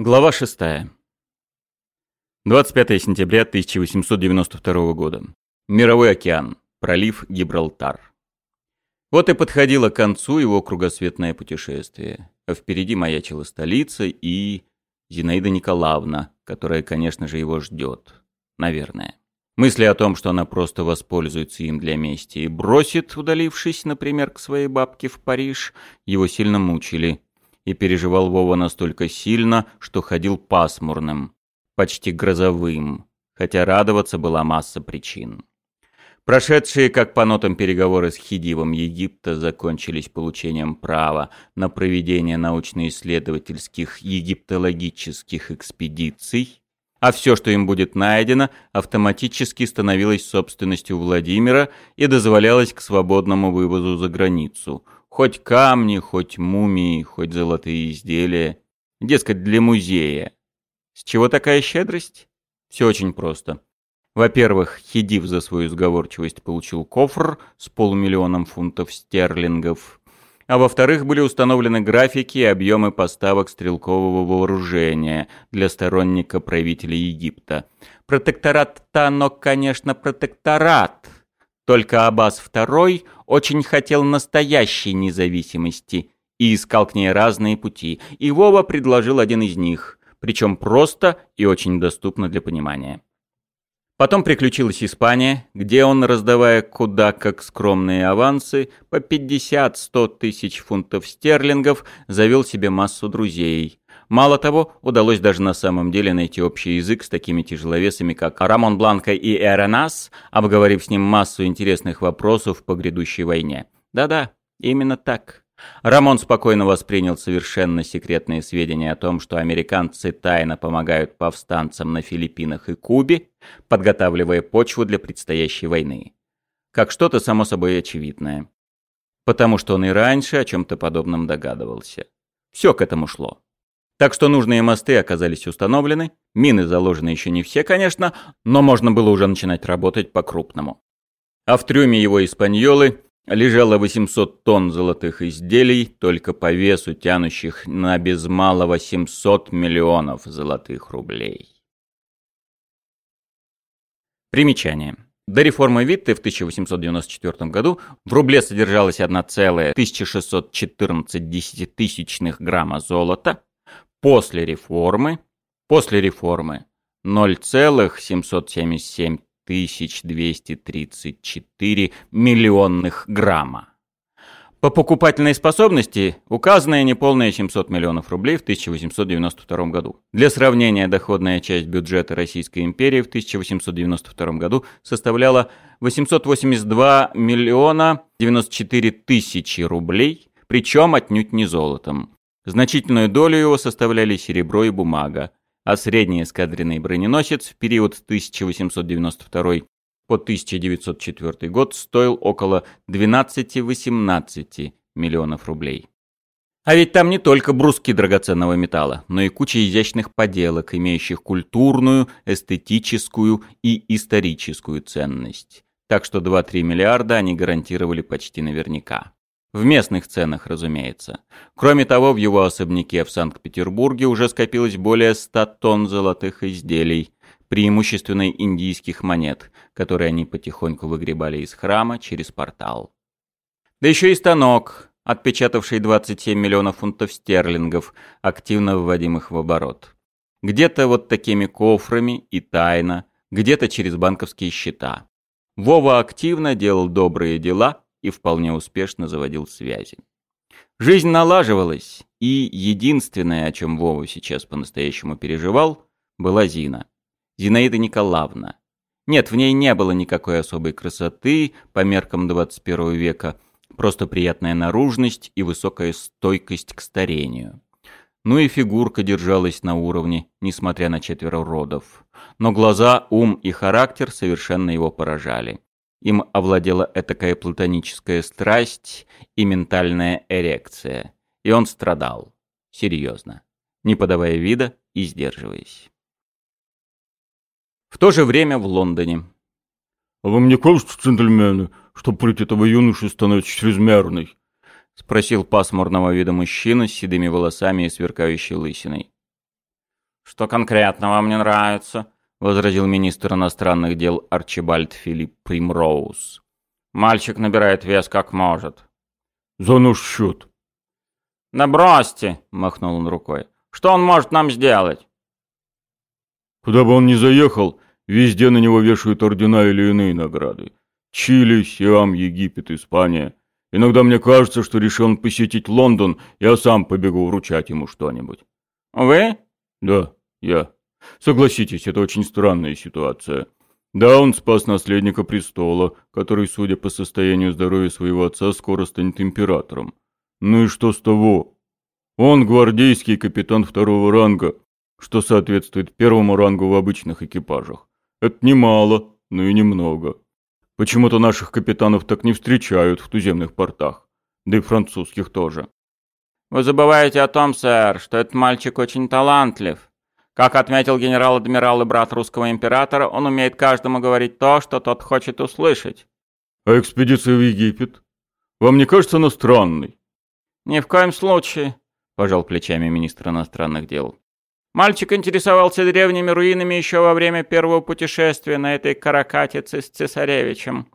Глава 6. 25 сентября 1892 года. Мировой океан. Пролив Гибралтар. Вот и подходило к концу его кругосветное путешествие. А впереди маячила столица и... Зинаида Николаевна, которая, конечно же, его ждет. Наверное. Мысли о том, что она просто воспользуется им для мести и бросит, удалившись, например, к своей бабке в Париж, его сильно мучили и переживал Вова настолько сильно, что ходил пасмурным, почти грозовым, хотя радоваться была масса причин. Прошедшие, как по нотам переговоры с Хидивом Египта, закончились получением права на проведение научно-исследовательских египтологических экспедиций, а все, что им будет найдено, автоматически становилось собственностью Владимира и дозволялось к свободному вывозу за границу – Хоть камни, хоть мумии, хоть золотые изделия. Дескать, для музея. С чего такая щедрость? Все очень просто. Во-первых, Хидив за свою сговорчивость получил кофр с полумиллионом фунтов стерлингов. А во-вторых, были установлены графики и объемы поставок стрелкового вооружения для сторонника правителя Египта. Протекторат-то, но, конечно, протекторат. Только Аббас II очень хотел настоящей независимости и искал к ней разные пути, и Вова предложил один из них, причем просто и очень доступно для понимания. Потом приключилась Испания, где он, раздавая куда как скромные авансы, по 50-100 тысяч фунтов стерлингов, завел себе массу друзей, Мало того, удалось даже на самом деле найти общий язык с такими тяжеловесами, как Рамон Бланко и Эронас, обговорив с ним массу интересных вопросов по грядущей войне. Да-да, именно так. Рамон спокойно воспринял совершенно секретные сведения о том, что американцы тайно помогают повстанцам на Филиппинах и Кубе, подготавливая почву для предстоящей войны. Как что-то само собой очевидное. Потому что он и раньше о чем-то подобном догадывался. Все к этому шло. Так что нужные мосты оказались установлены, мины заложены еще не все, конечно, но можно было уже начинать работать по-крупному. А в трюме его испаньолы лежало 800 тонн золотых изделий, только по весу тянущих на без малого 700 миллионов золотых рублей. Примечание. До реформы Витте в 1894 году в рубле содержалось 1,1614 десятитысячных грамма золота, после реформы, после реформы 0,777 234 миллионных грамма. По покупательной способности указанные неполные 700 миллионов рублей в 1892 году. Для сравнения, доходная часть бюджета Российской империи в 1892 году составляла 882 миллиона 94 тысячи рублей, причем отнюдь не золотом. Значительную долю его составляли серебро и бумага, а средний эскадренный броненосец в период с 1892 по 1904 год стоил около 12-18 миллионов рублей. А ведь там не только бруски драгоценного металла, но и куча изящных поделок, имеющих культурную, эстетическую и историческую ценность. Так что 2-3 миллиарда они гарантировали почти наверняка. В местных ценах, разумеется. Кроме того, в его особняке в Санкт-Петербурге уже скопилось более 100 тонн золотых изделий, преимущественно индийских монет, которые они потихоньку выгребали из храма через портал. Да еще и станок, отпечатавший 27 миллионов фунтов стерлингов, активно вводимых в оборот. Где-то вот такими кофрами и тайно, где-то через банковские счета. Вова активно делал добрые дела – и вполне успешно заводил связи. Жизнь налаживалась, и единственное, о чем Вова сейчас по-настоящему переживал, была Зина. Зинаида Николаевна. Нет, в ней не было никакой особой красоты по меркам 21 века, просто приятная наружность и высокая стойкость к старению. Ну и фигурка держалась на уровне, несмотря на четверо родов. Но глаза, ум и характер совершенно его поражали. Им овладела этакая платоническая страсть и ментальная эрекция. И он страдал. Серьезно. Не подавая вида и сдерживаясь. В то же время в Лондоне. «А вам не кажется, джентльмены, что прыть этого юноши становится чрезмерной?» — спросил пасмурного вида мужчина с седыми волосами и сверкающей лысиной. «Что конкретно вам не нравится?» — возразил министр иностранных дел Арчибальд Филипп Примроуз. «Мальчик набирает вес как может». «За наш счет». «Да бросьте!» — махнул он рукой. «Что он может нам сделать?» Куда бы он ни заехал, везде на него вешают ордена или иные награды. Чили, Сиам, Египет, Испания. Иногда мне кажется, что решил он посетить Лондон, я сам побегу вручать ему что-нибудь. «Вы?» Да, я. Согласитесь, это очень странная ситуация. Да, он спас наследника престола, который, судя по состоянию здоровья своего отца, скоро станет императором. Ну и что с того? Он гвардейский капитан второго ранга, что соответствует первому рангу в обычных экипажах. Это немало, но и немного. Почему-то наших капитанов так не встречают в туземных портах, да и французских тоже. Вы забываете о том, сэр, что этот мальчик очень талантлив. Как отметил генерал-адмирал и брат русского императора, он умеет каждому говорить то, что тот хочет услышать. А экспедиция в Египет? Вам не кажется она странной? Ни в коем случае, пожал плечами министр иностранных дел. Мальчик интересовался древними руинами еще во время первого путешествия на этой каракатице с цесаревичем.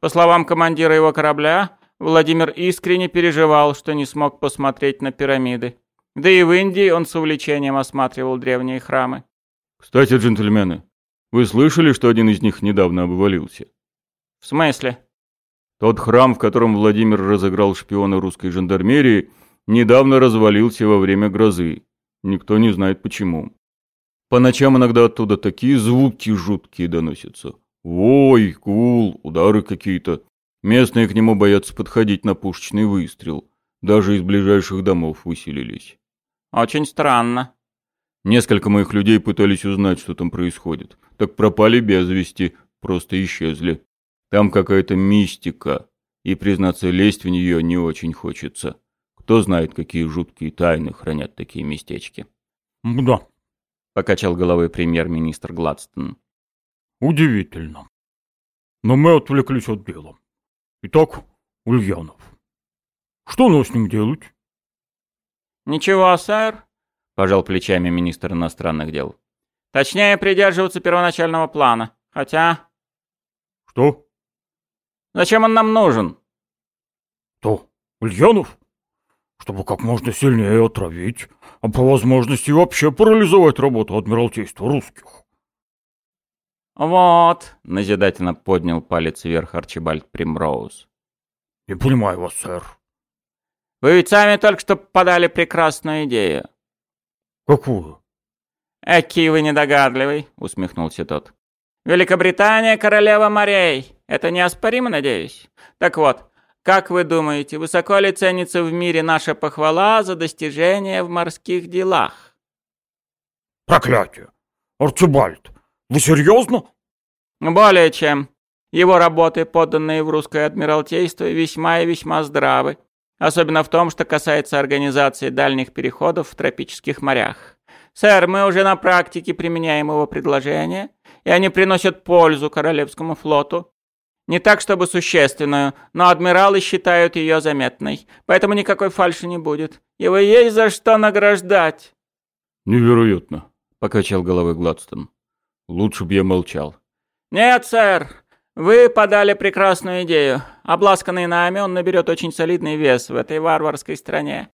По словам командира его корабля, Владимир искренне переживал, что не смог посмотреть на пирамиды. Да и в Индии он с увлечением осматривал древние храмы. Кстати, джентльмены, вы слышали, что один из них недавно обвалился? В смысле? Тот храм, в котором Владимир разыграл шпиона русской жандармерии, недавно развалился во время грозы. Никто не знает почему. По ночам иногда оттуда такие звуки жуткие доносятся. Вой, гул, удары какие-то. Местные к нему боятся подходить на пушечный выстрел. Даже из ближайших домов выселились. Очень странно. Несколько моих людей пытались узнать, что там происходит. Так пропали без вести, просто исчезли. Там какая-то мистика, и, признаться, лезть в нее не очень хочется. Кто знает, какие жуткие тайны хранят такие местечки. «Да», — покачал головой премьер-министр Гладстон. «Удивительно. Но мы отвлеклись от дела. Итак, Ульянов. Что нам с ним делать?» «Ничего, сэр», — пожал плечами министр иностранных дел. «Точнее, придерживаться первоначального плана. Хотя...» «Что?» «Зачем он нам нужен?» «Кто? Ульянов? Чтобы как можно сильнее отравить, а по возможности вообще парализовать работу Адмиралтейства русских». «Вот», — назидательно поднял палец вверх Арчибальд Примроуз. «Не понимаю вас, сэр». Вы ведь сами только что подали прекрасную идею. Какую? Эки вы недогадливый, усмехнулся тот. Великобритания королева морей. Это неоспоримо, надеюсь. Так вот, как вы думаете, высоко ли ценится в мире наша похвала за достижения в морских делах? Проклятие! Арчибальд, вы серьезно? Более чем. Его работы, поданные в русское адмиралтейство, весьма и весьма здравы. Особенно в том, что касается организации дальних переходов в тропических морях. Сэр, мы уже на практике применяем его предложения, и они приносят пользу Королевскому флоту. Не так, чтобы существенную, но адмиралы считают ее заметной, поэтому никакой фальши не будет. Его есть за что награждать. Невероятно, покачал головой Гладстон. Лучше бы я молчал. Нет, сэр, вы подали прекрасную идею. Обласканный нами, он наберет очень солидный вес в этой варварской стране.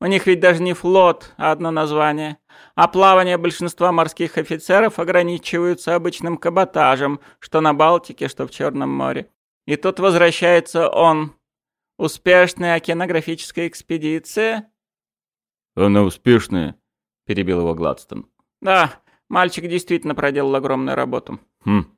У них ведь даже не флот, а одно название. А плавание большинства морских офицеров ограничиваются обычным каботажем, что на Балтике, что в Черном море. И тут возвращается он. Успешная океанографическая экспедиция? Она успешная, перебил его Гладстон. Да, мальчик действительно проделал огромную работу. Хм,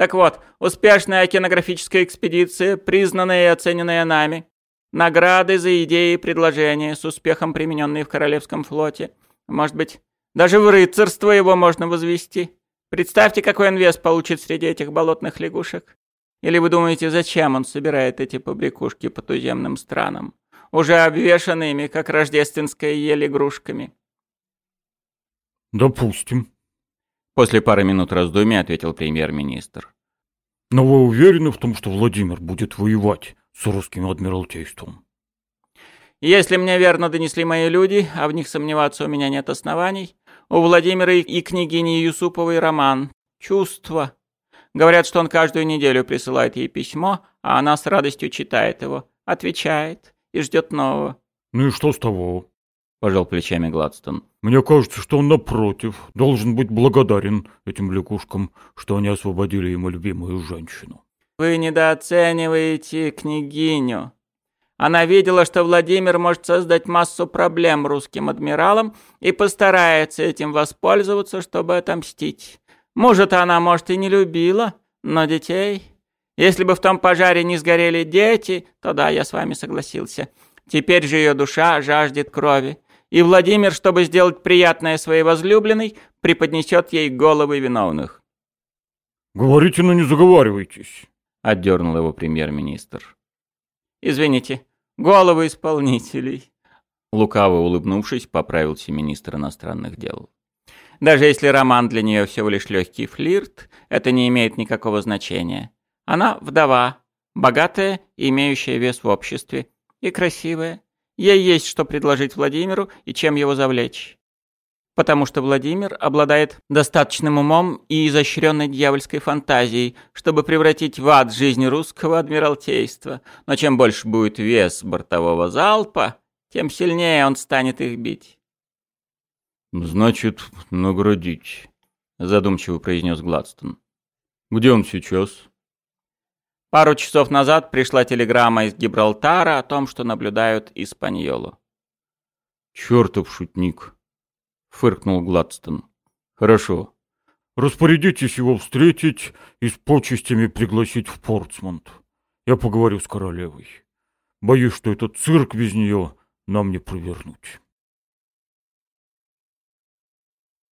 так вот, успешная океанографическая экспедиция, признанная и оцененная нами. Награды за идеи и предложения, с успехом примененные в Королевском флоте. Может быть, даже в рыцарство его можно возвести. Представьте, какой он вес получит среди этих болотных лягушек. Или вы думаете, зачем он собирает эти побрякушки по туземным странам, уже обвешанными, как рождественская ель игрушками? «Допустим», После пары минут раздумий ответил премьер-министр. «Но вы уверены в том, что Владимир будет воевать с русским адмиралтейством?» «Если мне верно донесли мои люди, а в них сомневаться у меня нет оснований, У Владимира и княгини Юсуповой роман. Чувство. Говорят, что он каждую неделю присылает ей письмо, а она с радостью читает его, отвечает и ждет нового. Ну и что с того? Пожал плечами Гладстон. Мне кажется, что он, напротив, должен быть благодарен этим лягушкам, что они освободили ему любимую женщину. Вы недооцениваете княгиню. Она видела, что Владимир может создать массу проблем русским адмиралам и постарается этим воспользоваться, чтобы отомстить. Может, она, может, и не любила, но детей... Если бы в том пожаре не сгорели дети, то да, я с вами согласился. Теперь же ее душа жаждет крови. И Владимир, чтобы сделать приятное своей возлюбленной, преподнесет ей головы виновных. «Говорите, но не заговаривайтесь», — отдернул его премьер-министр. «Извините, головы исполнителей», — лукаво улыбнувшись, поправился министр иностранных дел. Даже если роман для нее всего лишь легкий флирт, это не имеет никакого значения. Она вдова, богатая и имеющая вес в обществе, и красивая. Ей есть что предложить Владимиру и чем его завлечь. Потому что Владимир обладает достаточным умом и изощренной дьявольской фантазией, чтобы превратить в ад жизнь русского адмиралтейства. Но чем больше будет вес бортового залпа, тем сильнее он станет их бить. «Значит, наградить», — задумчиво произнес Гладстон. «Где он сейчас?» Пару часов назад пришла телеграмма из Гибралтара о том, что наблюдают Испаньолу. «Чертов шутник», — фыркнул Гладстон. «Хорошо. Распорядитесь его встретить и с почестями пригласить в Портсмунд. Я поговорю с королевой. Боюсь, что этот цирк без нее нам не провернуть».